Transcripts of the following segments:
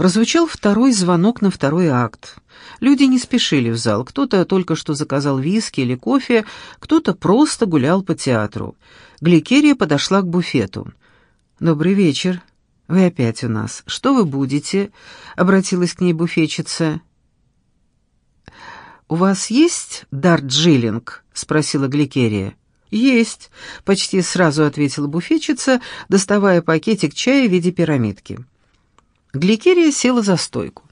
Прозвучал второй звонок на второй акт. Люди не спешили в зал. Кто-то только что заказал виски или кофе, кто-то просто гулял по театру. Гликерия подошла к буфету. «Добрый вечер. Вы опять у нас. Что вы будете?» — обратилась к ней буфетчица. «У вас есть дарджилинг?» — спросила Гликерия. «Есть», — почти сразу ответила буфетчица, доставая пакетик чая в виде пирамидки. Гликерия села за стойку.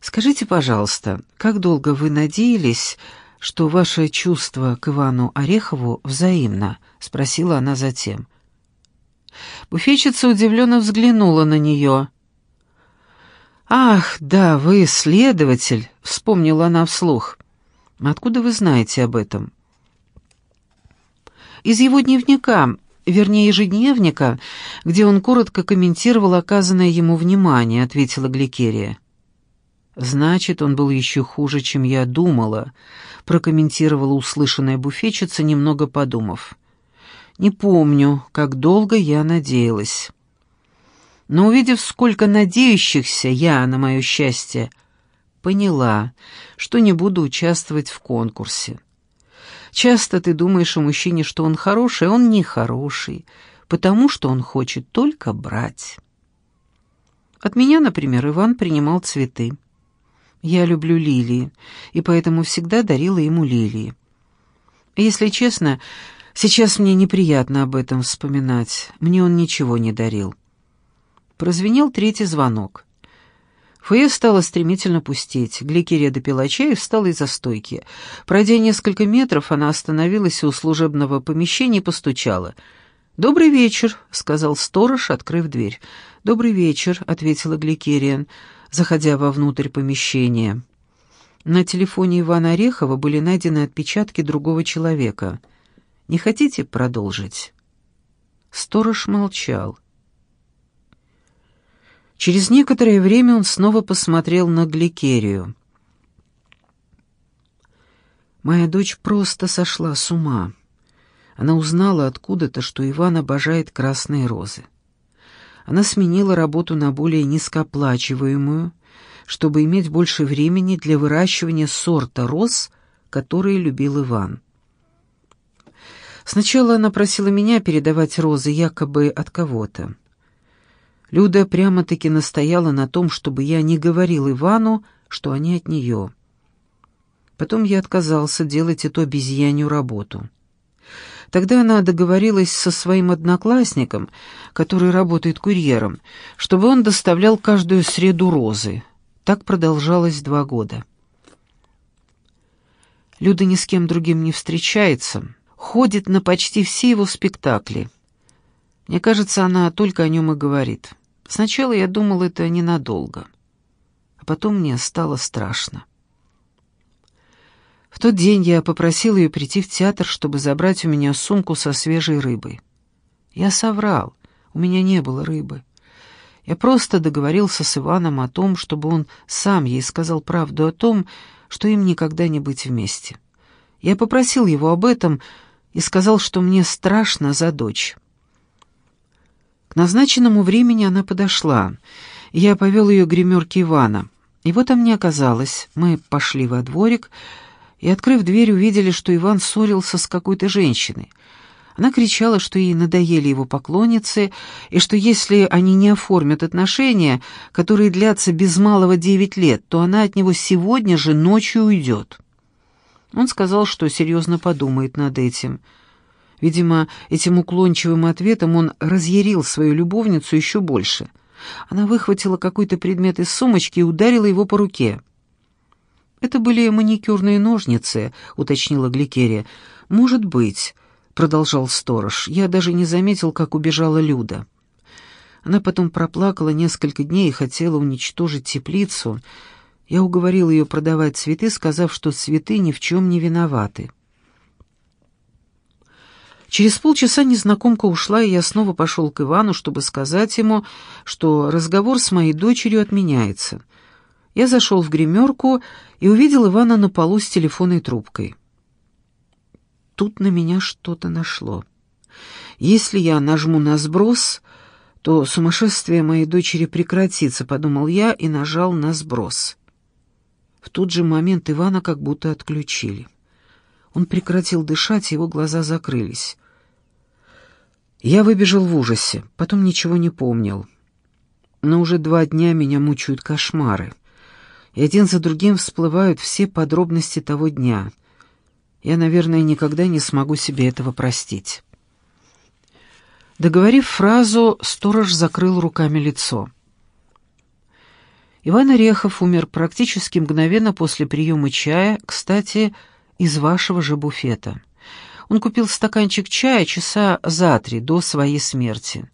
«Скажите, пожалуйста, как долго вы надеялись, что ваше чувство к Ивану Орехову взаимно?» — спросила она затем. Буфетчица удивленно взглянула на нее. «Ах, да, вы следователь», — вспомнила она вслух. «Откуда вы знаете об этом?» «Из его дневника, вернее, ежедневника, где он коротко комментировал оказанное ему внимание», — ответила Гликерия. «Значит, он был еще хуже, чем я думала», — прокомментировала услышанная буфетчица, немного подумав. «Не помню, как долго я надеялась». Но увидев, сколько надеющихся я на мое счастье, поняла, что не буду участвовать в конкурсе. Часто ты думаешь о мужчине, что он хороший, а он не хороший, потому что он хочет только брать. От меня, например, Иван принимал цветы. Я люблю лилии, и поэтому всегда дарила ему лилии. Если честно, сейчас мне неприятно об этом вспоминать. Мне он ничего не дарил. Прозвенел третий звонок. Фойе стало стремительно пустеть. Гликерия допила чай и встала из-за стойки. Пройдя несколько метров, она остановилась у служебного помещения и постучала. «Добрый вечер», — сказал сторож, открыв дверь. «Добрый вечер», — ответила Гликерия заходя вовнутрь помещения. На телефоне Ивана Орехова были найдены отпечатки другого человека. «Не хотите продолжить?» Сторож молчал. Через некоторое время он снова посмотрел на Гликерию. «Моя дочь просто сошла с ума. Она узнала откуда-то, что Иван обожает красные розы. Она сменила работу на более низкооплачиваемую, чтобы иметь больше времени для выращивания сорта роз, которые любил Иван. Сначала она просила меня передавать розы якобы от кого-то. Люда прямо-таки настояла на том, чтобы я не говорил Ивану, что они от нее. Потом я отказался делать эту обезьянью работу. Тогда она договорилась со своим одноклассником, который работает курьером, чтобы он доставлял каждую среду розы. Так продолжалось два года. Люда ни с кем другим не встречается, ходит на почти все его спектакли. Мне кажется, она только о нем и говорит. Сначала я думал, это ненадолго, а потом мне стало страшно. В тот день я попросил ее прийти в театр, чтобы забрать у меня сумку со свежей рыбой. Я соврал, у меня не было рыбы. Я просто договорился с Иваном о том, чтобы он сам ей сказал правду о том, что им никогда не быть вместе. Я попросил его об этом и сказал, что мне страшно за дочь. К назначенному времени она подошла. Я повел ее к гримерке Ивана. Его там не оказалось. Мы пошли во дворик, и, открыв дверь, увидели, что Иван ссорился с какой-то женщиной. Она кричала, что ей надоели его поклонницы, и что если они не оформят отношения, которые длятся без малого девять лет, то она от него сегодня же ночью уйдет. Он сказал, что серьезно подумает над этим. Видимо, этим уклончивым ответом он разъярил свою любовницу еще больше. Она выхватила какой-то предмет из сумочки и ударила его по руке. «Это были маникюрные ножницы», — уточнила Гликерия. «Может быть», — продолжал сторож. «Я даже не заметил, как убежала Люда». Она потом проплакала несколько дней и хотела уничтожить теплицу. Я уговорил ее продавать цветы, сказав, что цветы ни в чем не виноваты. Через полчаса незнакомка ушла, и я снова пошел к Ивану, чтобы сказать ему, что разговор с моей дочерью отменяется. Я зашел в гримерку и увидел Ивана на полу с телефонной трубкой. Тут на меня что-то нашло. Если я нажму на сброс, то сумасшествие моей дочери прекратится, подумал я и нажал на сброс. В тот же момент Ивана как будто отключили. Он прекратил дышать, его глаза закрылись. Я выбежал в ужасе, потом ничего не помнил. Но уже два дня меня мучают кошмары. И один за другим всплывают все подробности того дня. Я, наверное, никогда не смогу себе этого простить. Договорив фразу, сторож закрыл руками лицо. Иван Орехов умер практически мгновенно после приема чая, кстати, из вашего же буфета. Он купил стаканчик чая часа за три до своей смерти,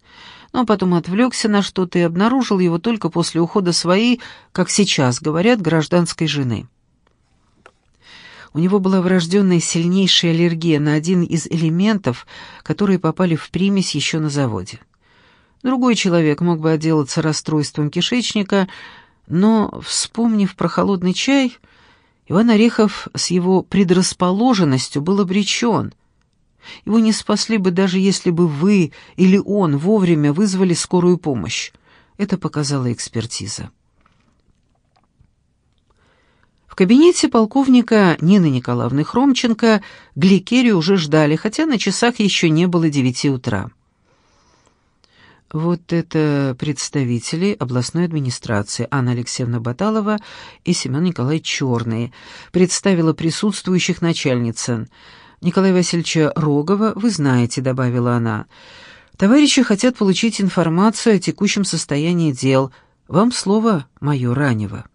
но потом отвлекся на что-то и обнаружил его только после ухода своей, как сейчас говорят, гражданской жены. У него была врожденная сильнейшая аллергия на один из элементов, которые попали в примесь еще на заводе. Другой человек мог бы отделаться расстройством кишечника, но, вспомнив про холодный чай, Иван Орехов с его предрасположенностью был обречен. Его не спасли бы даже если бы вы или он вовремя вызвали скорую помощь. Это показала экспертиза кабинете полковника Нины Николаевны Хромченко Гликерию уже ждали, хотя на часах еще не было девяти утра. Вот это представители областной администрации Анна Алексеевна Баталова и Семен Николаевич Черный, представила присутствующих начальница. Николая Васильевича Рогова вы знаете, добавила она. Товарищи хотят получить информацию о текущем состоянии дел. Вам слово, майор Ранева.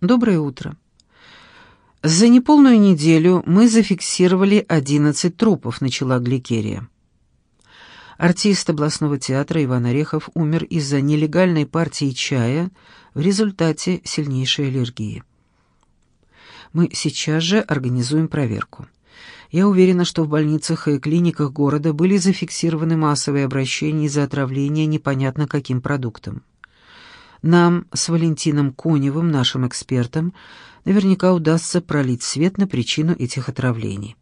Доброе утро. За неполную неделю мы зафиксировали 11 трупов, начала Гликерия. Артист областного театра Иван Орехов умер из-за нелегальной партии чая в результате сильнейшей аллергии. Мы сейчас же организуем проверку. Я уверена, что в больницах и клиниках города были зафиксированы массовые обращения из-за отравления непонятно каким продуктом. Нам с Валентином Коневым, нашим экспертом, наверняка удастся пролить свет на причину этих отравлений.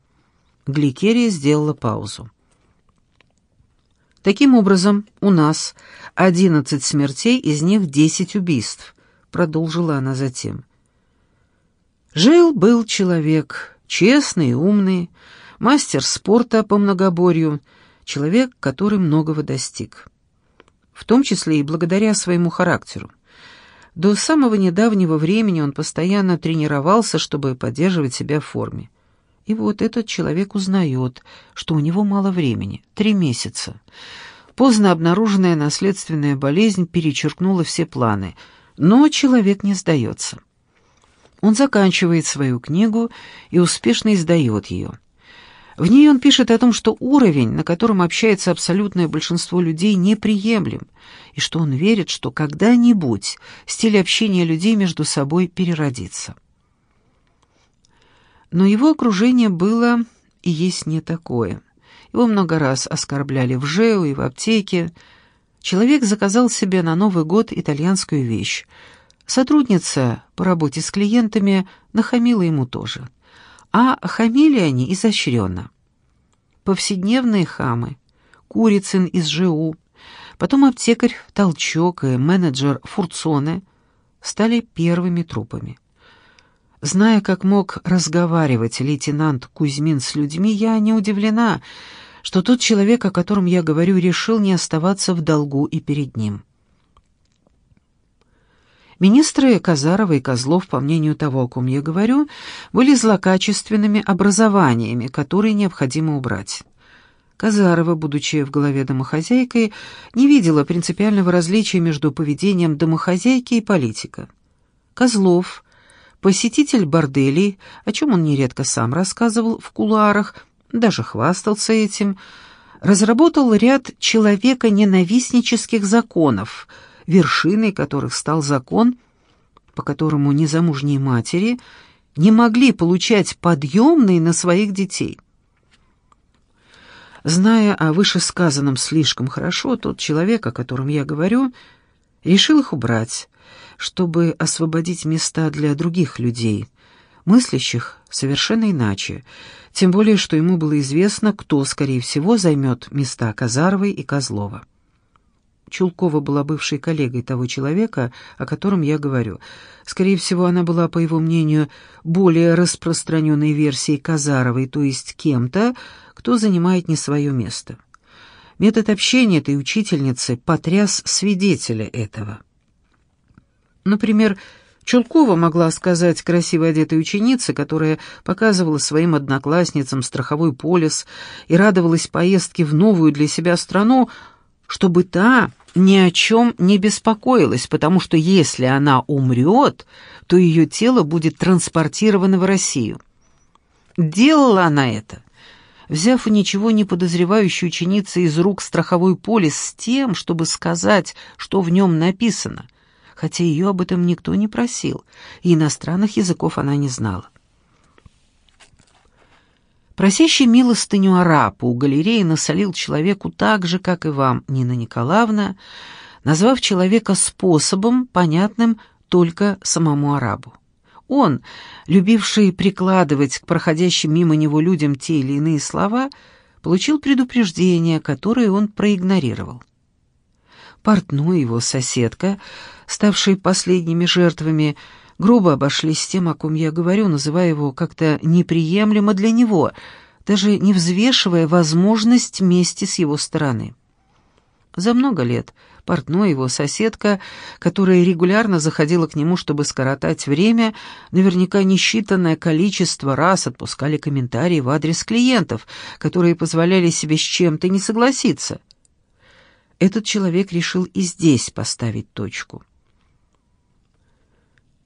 Гликерия сделала паузу. Таким образом, у нас 11 смертей, из них 10 убийств, продолжила она затем. Жил-был человек, честный и умный, мастер спорта по многоборью, человек, который многого достиг в том числе и благодаря своему характеру. До самого недавнего времени он постоянно тренировался, чтобы поддерживать себя в форме. И вот этот человек узнает, что у него мало времени — три месяца. Поздно обнаруженная наследственная болезнь перечеркнула все планы, но человек не сдается. Он заканчивает свою книгу и успешно издает ее. В ней он пишет о том, что уровень, на котором общается абсолютное большинство людей, неприемлем, и что он верит, что когда-нибудь стиль общения людей между собой переродится. Но его окружение было и есть не такое. Его много раз оскорбляли в ЖЭУ и в аптеке. Человек заказал себе на Новый год итальянскую вещь. Сотрудница по работе с клиентами нахамила ему тоже – а хамили они изощренно. Повседневные хамы, Курицын из ЖУ, потом аптекарь Толчок и менеджер Фурцоне стали первыми трупами. Зная, как мог разговаривать лейтенант Кузьмин с людьми, я не удивлена, что тот человек, о котором я говорю, решил не оставаться в долгу и перед ним. Министры Казарова и Козлов, по мнению того, о ком я говорю, были злокачественными образованиями, которые необходимо убрать. Казарова, будучи в голове домохозяйкой, не видела принципиального различия между поведением домохозяйки и политика. Козлов, посетитель борделей, о чем он нередко сам рассказывал в кулуарах, даже хвастался этим, разработал ряд человека-ненавистнических законов – вершиной которых стал закон, по которому незамужние матери не могли получать подъемные на своих детей. Зная о вышесказанном слишком хорошо, тот человек, о котором я говорю, решил их убрать, чтобы освободить места для других людей, мыслящих совершенно иначе, тем более, что ему было известно, кто, скорее всего, займет места Казаровой и Козлова. Чулкова была бывшей коллегой того человека, о котором я говорю. Скорее всего, она была, по его мнению, более распространенной версией Казаровой, то есть кем-то, кто занимает не свое место. Метод общения этой учительницы потряс свидетеля этого. Например, Чулкова могла сказать красиво одетой ученице, которая показывала своим одноклассницам страховой полис и радовалась поездке в новую для себя страну, чтобы та ни о чем не беспокоилась, потому что если она умрет, то ее тело будет транспортировано в Россию. Делала она это, взяв ничего не подозревающей ученицы из рук страховой полис с тем, чтобы сказать, что в нем написано, хотя ее об этом никто не просил, и иностранных языков она не знала. Просящий милостыню араб у галереи насолил человеку так же, как и вам, Нина Николаевна, назвав человека способом, понятным только самому арабу. Он, любивший прикладывать к проходящим мимо него людям те или иные слова, получил предупреждение, которое он проигнорировал. Портной его соседка, ставшие последними жертвами, грубо обошлись с тем, о ком я говорю, называя его как-то неприемлемо для него, даже не взвешивая возможность мести с его стороны. За много лет портной его соседка, которая регулярно заходила к нему, чтобы скоротать время, наверняка несчитанное количество раз отпускали комментарии в адрес клиентов, которые позволяли себе с чем-то не согласиться. Этот человек решил и здесь поставить точку.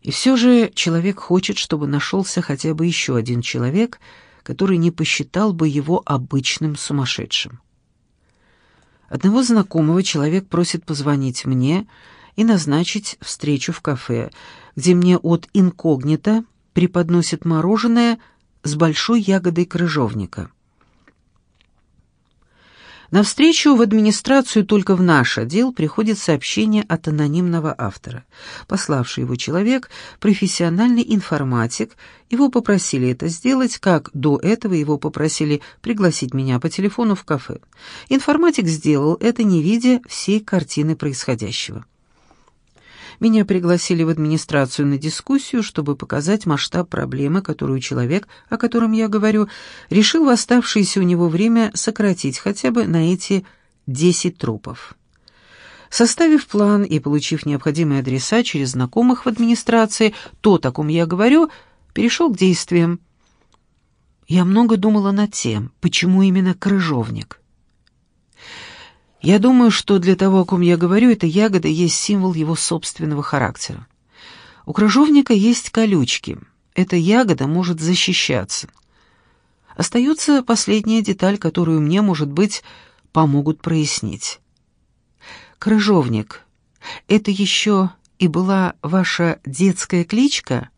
И все же человек хочет, чтобы нашелся хотя бы еще один человек, который не посчитал бы его обычным сумасшедшим. Одного знакомого человек просит позвонить мне и назначить встречу в кафе, где мне от инкогнито преподносят мороженое с большой ягодой крыжовника. На встречу в администрацию только в наш отдел приходит сообщение от анонимного автора. Пославший его человек – профессиональный информатик, его попросили это сделать, как до этого его попросили пригласить меня по телефону в кафе. Информатик сделал это, не видя всей картины происходящего. Меня пригласили в администрацию на дискуссию, чтобы показать масштаб проблемы, которую человек, о котором я говорю, решил в оставшееся у него время сократить хотя бы на эти 10 трупов. Составив план и получив необходимые адреса через знакомых в администрации, то, о ком я говорю, перешел к действиям. Я много думала над тем, почему именно крыжовник. Я думаю, что для того, о ком я говорю, эта ягода есть символ его собственного характера. У крыжовника есть колючки. Эта ягода может защищаться. Остается последняя деталь, которую мне, может быть, помогут прояснить. Крыжовник — это еще и была ваша детская кличка?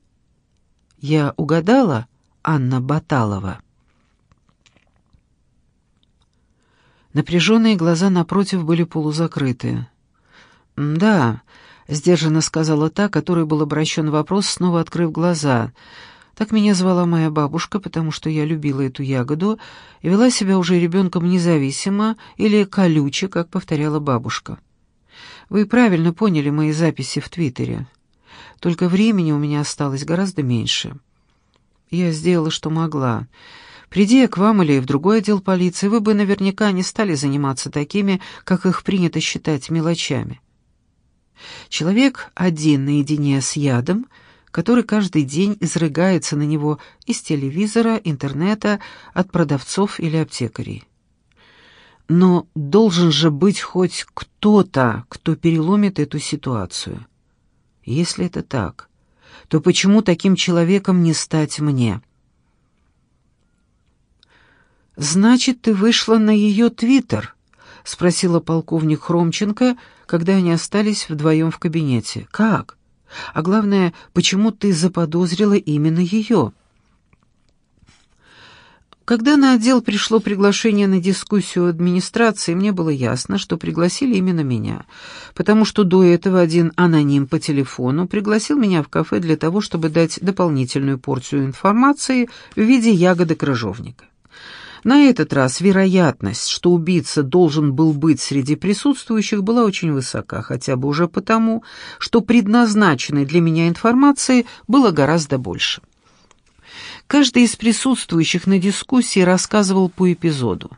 Я угадала, Анна Баталова. Напряженные глаза напротив были полузакрыты. «Да», — сдержанно сказала та, которой был обращен вопрос, снова открыв глаза. «Так меня звала моя бабушка, потому что я любила эту ягоду и вела себя уже ребенком независимо или колюче, как повторяла бабушка. Вы правильно поняли мои записи в Твиттере. Только времени у меня осталось гораздо меньше. Я сделала, что могла». Приди я к вам или в другой отдел полиции, вы бы наверняка не стали заниматься такими, как их принято считать, мелочами. Человек один наедине с ядом, который каждый день изрыгается на него из телевизора, интернета, от продавцов или аптекарей. Но должен же быть хоть кто-то, кто переломит эту ситуацию. Если это так, то почему таким человеком не стать мне?» «Значит, ты вышла на ее твиттер?» — спросила полковник Хромченко, когда они остались вдвоем в кабинете. «Как? А главное, почему ты заподозрила именно ее?» Когда на отдел пришло приглашение на дискуссию администрации, мне было ясно, что пригласили именно меня, потому что до этого один аноним по телефону пригласил меня в кафе для того, чтобы дать дополнительную порцию информации в виде ягоды крыжовника. На этот раз вероятность, что убийца должен был быть среди присутствующих, была очень высока, хотя бы уже потому, что предназначенной для меня информации было гораздо больше. Каждый из присутствующих на дискуссии рассказывал по эпизоду.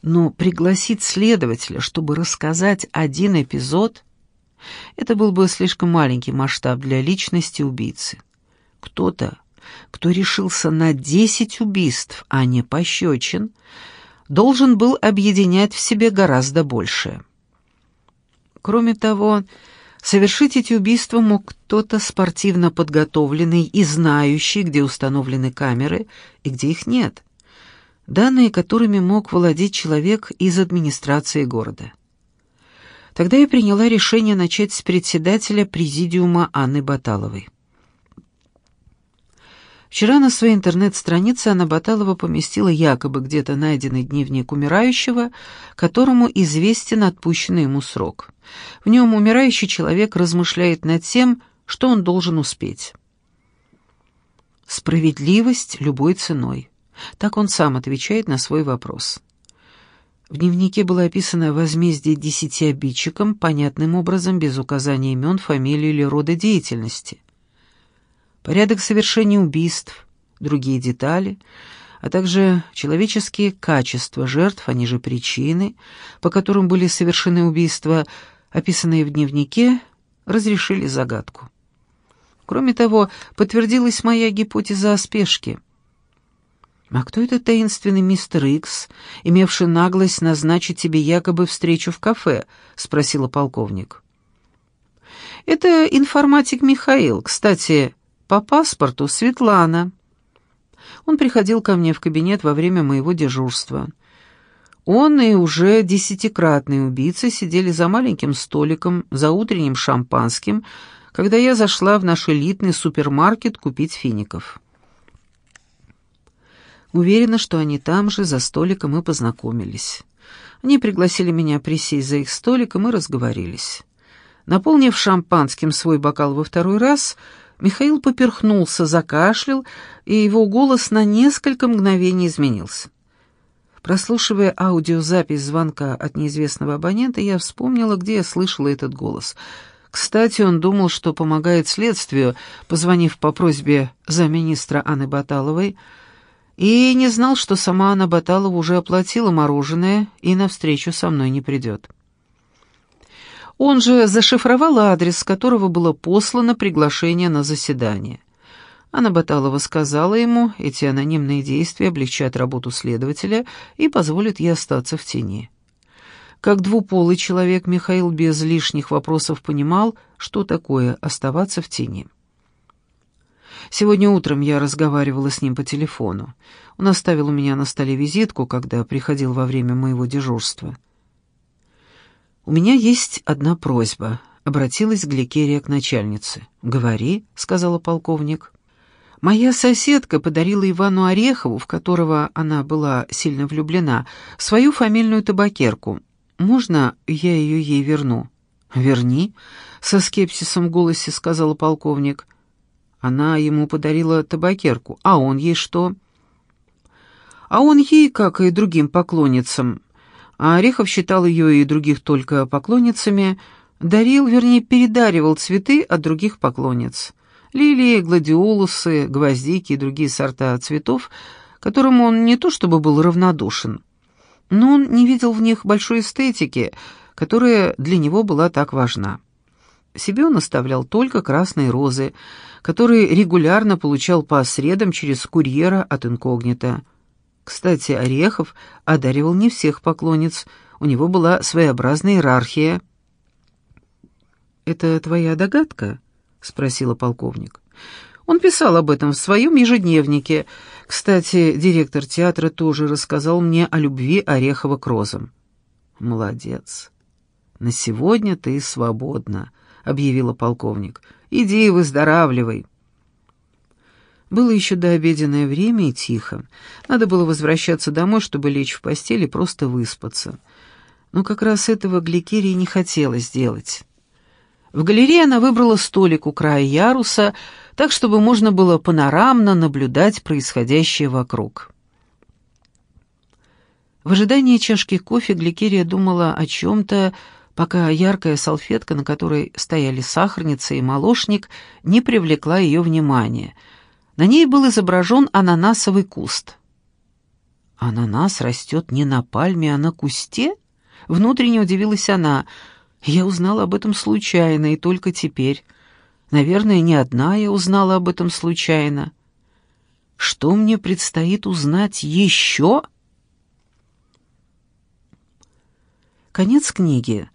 Но пригласить следователя, чтобы рассказать один эпизод, это был бы слишком маленький масштаб для личности убийцы. Кто-то кто решился на десять убийств, а не пощечин, должен был объединять в себе гораздо большее. Кроме того, совершить эти убийства мог кто-то спортивно подготовленный и знающий, где установлены камеры и где их нет, данные которыми мог владеть человек из администрации города. Тогда я приняла решение начать с председателя президиума Анны Баталовой. Вчера на своей интернет-странице Анна Баталова поместила якобы где-то найденный дневник умирающего, которому известен отпущенный ему срок. В нем умирающий человек размышляет над тем, что он должен успеть. «Справедливость любой ценой». Так он сам отвечает на свой вопрос. В дневнике было описано возмездие десяти обидчикам, понятным образом, без указания имен, фамилии или рода деятельности порядок совершения убийств, другие детали, а также человеческие качества жертв, они же причины, по которым были совершены убийства, описанные в дневнике, разрешили загадку. Кроме того, подтвердилась моя гипотеза о спешке. «А кто этот таинственный мистер Икс, имевший наглость назначить тебе якобы встречу в кафе?» — спросила полковник. «Это информатик Михаил. Кстати, по паспорту Светлана. Он приходил ко мне в кабинет во время моего дежурства. Он и уже десятикратные убийцы сидели за маленьким столиком, за утренним шампанским, когда я зашла в наш элитный супермаркет купить фиников. Уверена, что они там же, за столиком, и познакомились. Они пригласили меня присесть за их столиком и разговорились. Наполнив шампанским свой бокал во второй раз, Михаил поперхнулся, закашлял, и его голос на несколько мгновений изменился. Прослушивая аудиозапись звонка от неизвестного абонента, я вспомнила, где я слышала этот голос. Кстати, он думал, что помогает следствию, позвонив по просьбе замминистра Анны Баталовой, и не знал, что сама Анна Баталова уже оплатила мороженое и навстречу со мной не придет. Он же зашифровал адрес, с которого было послано приглашение на заседание. Анна Баталова сказала ему, эти анонимные действия облегчат работу следователя и позволят ей остаться в тени. Как двуполый человек, Михаил без лишних вопросов понимал, что такое оставаться в тени. Сегодня утром я разговаривала с ним по телефону. Он оставил у меня на столе визитку, когда приходил во время моего дежурства. «У меня есть одна просьба», — обратилась Гликерия к начальнице. «Говори», — сказала полковник. «Моя соседка подарила Ивану Орехову, в которого она была сильно влюблена, свою фамильную табакерку. Можно я ее ей верну?» «Верни», — со скепсисом в голосе сказала полковник. Она ему подарила табакерку, а он ей что? А он ей, как и другим поклонницам, а Орехов считал ее и других только поклонницами, дарил, вернее, передаривал цветы от других поклонниц. Лилии, гладиолусы, гвоздики и другие сорта цветов, которым он не то чтобы был равнодушен, но он не видел в них большой эстетики, которая для него была так важна. Себе он оставлял только красные розы, которые регулярно получал по средам через курьера от инкогнито. Кстати, Орехов одаривал не всех поклонниц, у него была своеобразная иерархия. «Это твоя догадка?» — спросила полковник. Он писал об этом в своем ежедневнике. Кстати, директор театра тоже рассказал мне о любви Орехова к розам. «Молодец. На сегодня ты свободна», — объявила полковник. «Иди выздоравливай». Было еще дообеденное время и тихо. Надо было возвращаться домой, чтобы лечь в постели и просто выспаться. Но как раз этого Гликерии не хотелось сделать. В галерее она выбрала столик у края яруса, так, чтобы можно было панорамно наблюдать происходящее вокруг. В ожидании чашки кофе Гликерия думала о чем-то, пока яркая салфетка, на которой стояли сахарница и молочник, не привлекла ее внимания. На ней был изображен ананасовый куст. «Ананас растет не на пальме, а на кусте?» Внутренне удивилась она. «Я узнала об этом случайно и только теперь. Наверное, не одна я узнала об этом случайно. Что мне предстоит узнать еще?» Конец книги.